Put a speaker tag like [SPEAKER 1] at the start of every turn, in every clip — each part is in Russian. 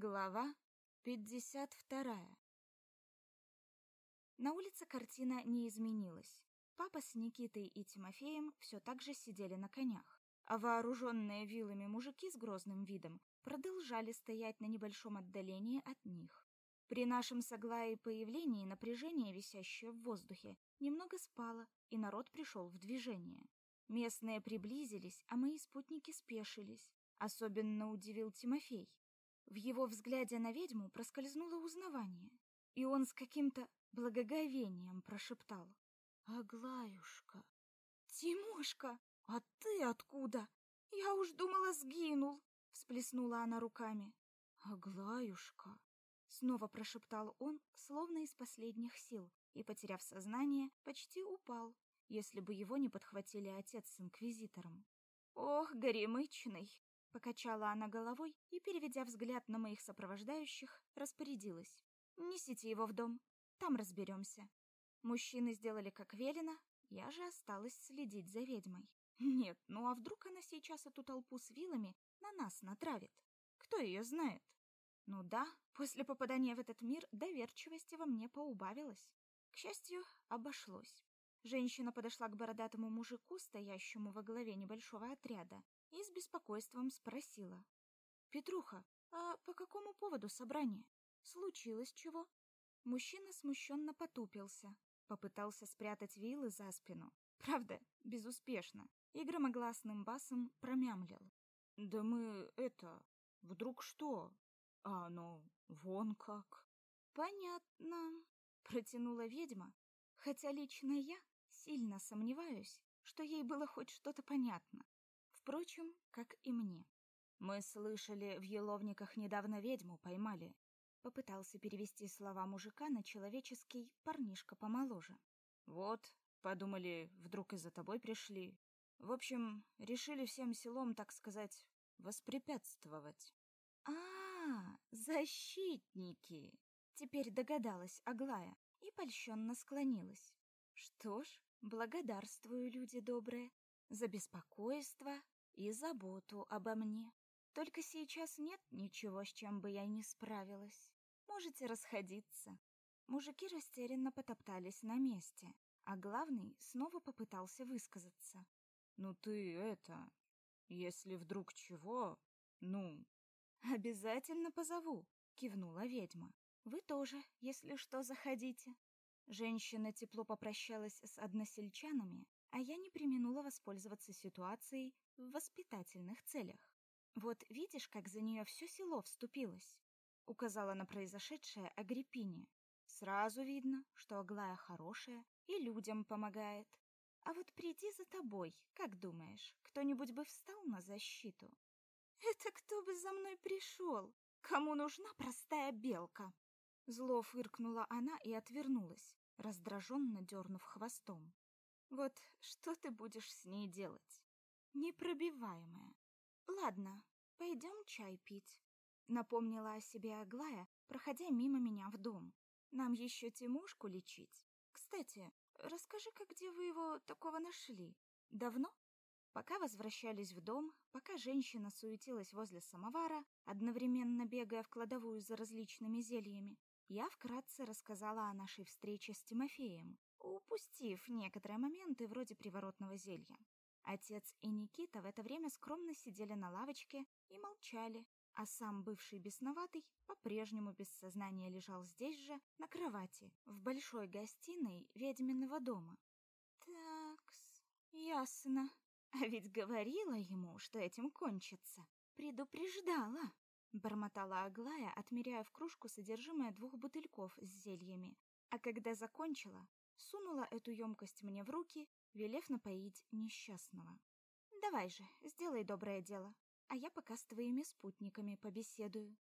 [SPEAKER 1] Глава 52 На улице картина не изменилась. Папа с Никитой и Тимофеем все так же сидели на конях, а вооруженные вилами мужики с грозным видом продолжали стоять на небольшом отдалении от них. При нашем с Аглаей появлении напряжение, висящее в воздухе, немного спало, и народ пришел в движение. Местные приблизились, а мои спутники спешились. Особенно удивил Тимофей. В его взгляде на ведьму проскользнуло узнавание, и он с каким-то благоговением прошептал. «Аглаюшка!» «Тимошка, а ты откуда? Я уж думала, сгинул!» Всплеснула она руками. «Аглаюшка!» Снова прошептал он, словно из последних сил, и, потеряв сознание, почти упал, если бы его не подхватили отец с инквизитором. «Ох, горемычный!» Покачала она головой и, переведя взгляд на моих сопровождающих, распорядилась. «Несите его в дом, там разберемся». Мужчины сделали как велено, я же осталась следить за ведьмой. Нет, ну а вдруг она сейчас эту толпу с вилами на нас натравит? Кто ее знает? Ну да, после попадания в этот мир доверчивости во мне поубавилось. К счастью, обошлось. Женщина подошла к бородатому мужику, стоящему во главе небольшого отряда, и с беспокойством спросила. «Петруха, а по какому поводу собрание? Случилось чего?» Мужчина смущенно потупился, попытался спрятать вилы за спину. Правда, безуспешно, и громогласным басом промямлил. «Да мы, это, вдруг что? А оно вон как!» «Понятно», — протянула ведьма, хотя лично я сильно сомневаюсь, что ей было хоть что-то понятно. Впрочем, как и мне. Мы слышали, в еловниках недавно ведьму поймали. Попытался перевести слова мужика на человеческий парнишка помоложе. Вот, подумали, вдруг и за тобой пришли. В общем, решили всем селом, так сказать, воспрепятствовать. А, -а, -а защитники! Теперь догадалась Аглая и польщенно склонилась. Что ж, благодарствую, люди добрые, за беспокойство и заботу обо мне. Только сейчас нет ничего, с чем бы я не справилась. Можете расходиться. Мужики растерянно потоптались на месте, а главный снова попытался высказаться. Ну ты это, если вдруг чего, ну, обязательно позову, кивнула ведьма. Вы тоже, если что, заходите. Женщина тепло попрощалась с односельчанами, а я не преминула воспользоваться ситуацией в воспитательных целях. Вот видишь, как за нее все село вступилось? Указала на произошедшее Агриппине. Сразу видно, что Аглая хорошая и людям помогает. А вот приди за тобой, как думаешь, кто-нибудь бы встал на защиту? Это кто бы за мной пришел? Кому нужна простая белка? Зло фыркнула она и отвернулась, раздраженно дернув хвостом. Вот что ты будешь с ней делать? непробиваемая. Ладно, пойдем чай пить. Напомнила о себе Аглая, проходя мимо меня в дом. Нам еще Тимушку лечить. Кстати, расскажи-ка, где вы его такого нашли? Давно? Пока возвращались в дом, пока женщина суетилась возле самовара, одновременно бегая в кладовую за различными зельями, я вкратце рассказала о нашей встрече с Тимофеем, упустив некоторые моменты вроде приворотного зелья. Отец и Никита в это время скромно сидели на лавочке и молчали, а сам бывший бесноватый по-прежнему без сознания лежал здесь же, на кровати, в большой гостиной ведьминого дома. Такс, ясно. А ведь говорила ему, что этим кончится. Предупреждала. Бормотала Аглая, отмеряя в кружку содержимое двух бутыльков с зельями. А когда закончила, сунула эту емкость мне в руки велев напоить несчастного. «Давай же, сделай доброе дело, а я пока с твоими спутниками побеседую».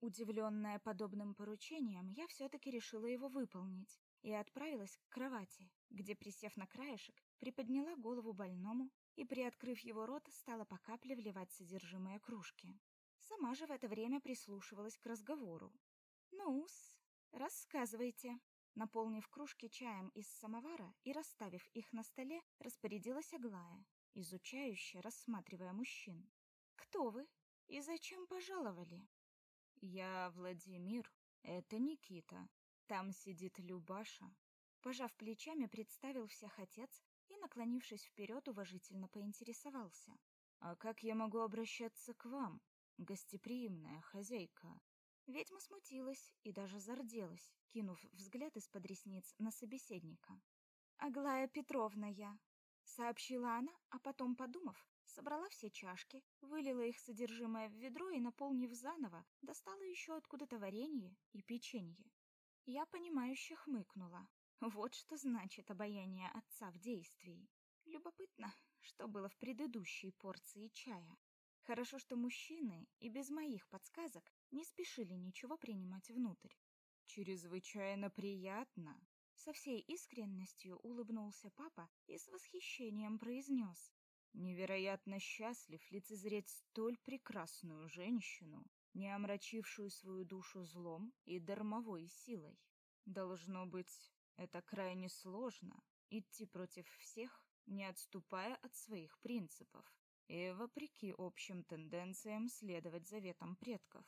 [SPEAKER 1] Удивленная подобным поручением, я все-таки решила его выполнить и отправилась к кровати, где, присев на краешек, приподняла голову больному и, приоткрыв его рот, стала по капле вливать содержимое кружки. Сама же в это время прислушивалась к разговору. «Ну-с, рассказывайте», Наполнив кружки чаем из самовара и расставив их на столе, распорядилась Аглая, изучающе рассматривая мужчин. «Кто вы и зачем пожаловали?» Я Владимир, это Никита. Там сидит Любаша. Пожав плечами, представил всех отец и, наклонившись вперед, уважительно поинтересовался. «А как я могу обращаться к вам, гостеприимная хозяйка?» Ведьма смутилась и даже зарделась, кинув взгляд из-под ресниц на собеседника. «Аглая Петровна я», — сообщила она, а потом, подумав, собрала все чашки, вылила их содержимое в ведро и, наполнив заново, достала еще откуда-то варенье и печенье. Я понимающе хмыкнула. Вот что значит обаяние отца в действии. Любопытно, что было в предыдущей порции чая. Хорошо, что мужчины и без моих подсказок не спешили ничего принимать внутрь. Чрезвычайно приятно. Со всей искренностью улыбнулся папа и с восхищением произнес. Невероятно счастлив лицезреть столь прекрасную женщину, не омрачившую свою душу злом и дармовой силой. Должно быть, это крайне сложно — идти против всех, не отступая от своих принципов и, вопреки общим тенденциям, следовать заветам предков.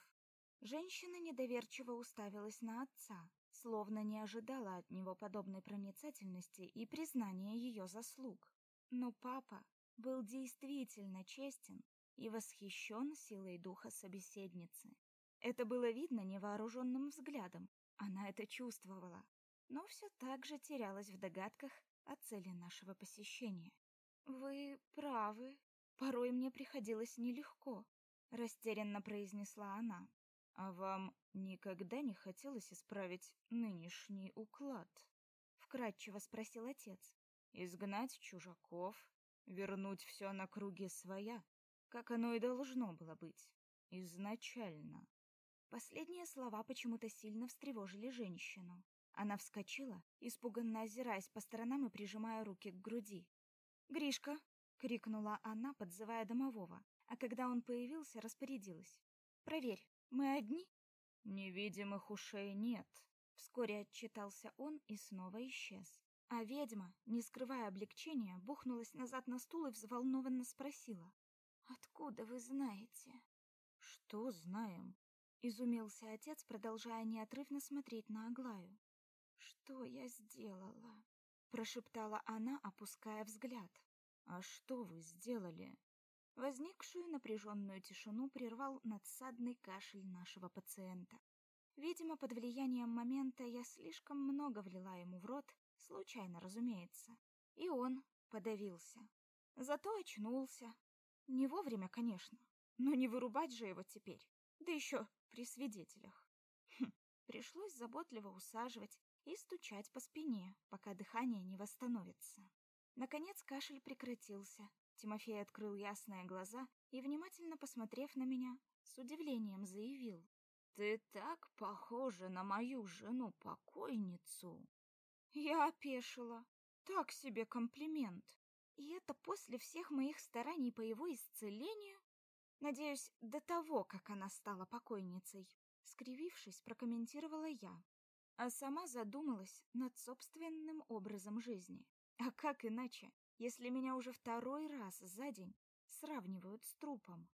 [SPEAKER 1] Женщина недоверчиво уставилась на отца, словно не ожидала от него подобной проницательности и признания ее заслуг. Но папа был действительно честен и восхищен силой духа собеседницы. Это было видно невооруженным взглядом, она это чувствовала, но все так же терялась в догадках о цели нашего посещения. «Вы правы, порой мне приходилось нелегко», — растерянно произнесла она. «А вам никогда не хотелось исправить нынешний уклад?» — вкратчиво спросил отец. «Изгнать чужаков, вернуть все на круги своя, как оно и должно было быть, изначально. Последние слова почему-то сильно встревожили женщину. Она вскочила, испуганно озираясь по сторонам и прижимая руки к груди. «Гришка!» — крикнула она, подзывая домового, а когда он появился, распорядилась. «Проверь, мы одни?» «Невидимых ушей нет», — вскоре отчитался он и снова исчез. А ведьма, не скрывая облегчения, бухнулась назад на стул и взволнованно спросила. «Откуда вы знаете?» «Что знаем?» Изумился отец, продолжая неотрывно смотреть на Аглаю. «Что я сделала?» Прошептала она, опуская взгляд. «А что вы сделали?» Возникшую напряженную тишину прервал надсадный кашель нашего пациента. Видимо, под влиянием момента я слишком много влила ему в рот, случайно, разумеется. И он подавился. Зато очнулся. Не вовремя, конечно, но не вырубать же его теперь да еще при свидетелях. Хм, пришлось заботливо усаживать и стучать по спине, пока дыхание не восстановится. Наконец кашель прекратился. Тимофей открыл ясные глаза и, внимательно посмотрев на меня, с удивлением заявил. «Ты так похожа на мою жену-покойницу!» Я опешила. Так себе комплимент. И это после всех моих стараний по его исцелению? Надеюсь, до того, как она стала покойницей. Скривившись, прокомментировала я, а сама задумалась над собственным образом жизни. А как иначе, если меня уже второй раз за день сравнивают с трупом?